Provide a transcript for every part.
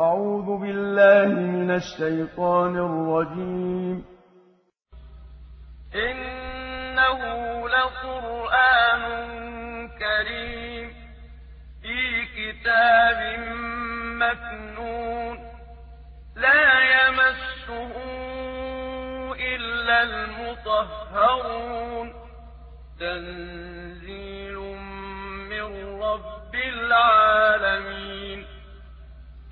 أعوذ بالله من الشيطان الرجيم. إنه لقرآن كريم في كتاب مكنون. لا يمسه إلا المطهرون. تنزيل من رب العالمين.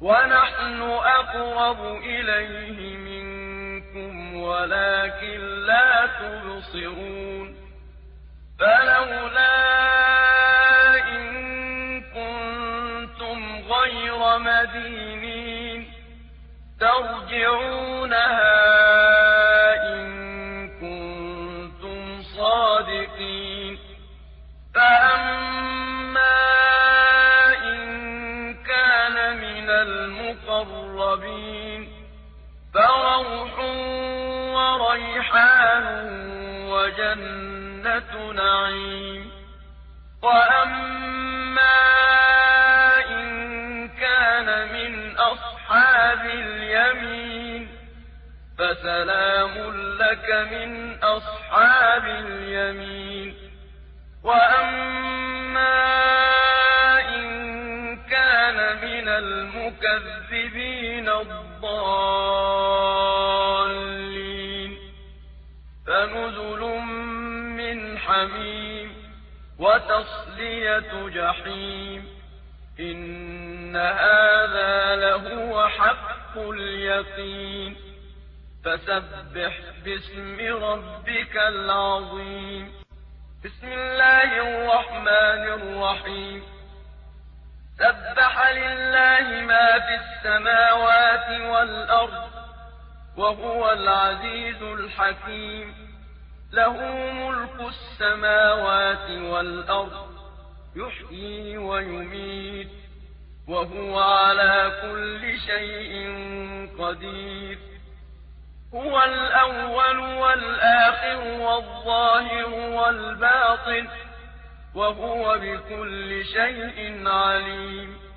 ونحن أقرب إليه منكم ولكن لا تبصرون فلولا إن كنتم غير مدينين ترجعونها المقربين فروح وريحان وجنة نعيم وأما إن كان من أصحاب اليمين فسلام لك من أصحاب اليمين وأما من المكذبين الضالين. فنزل من حميم وتصلية جحيم. إن هذا لهو حق اليقين. فسبح باسم ربك العظيم. بسم الله الرحمن الرحيم. سبح لله ما في السماوات والأرض وهو العزيز الحكيم. له ملك السماوات والأرض يحيي ويميت وهو على كل شيء قدير. هو الأول والآخر والظاهر والباطن. وهو بكل شيء عليم.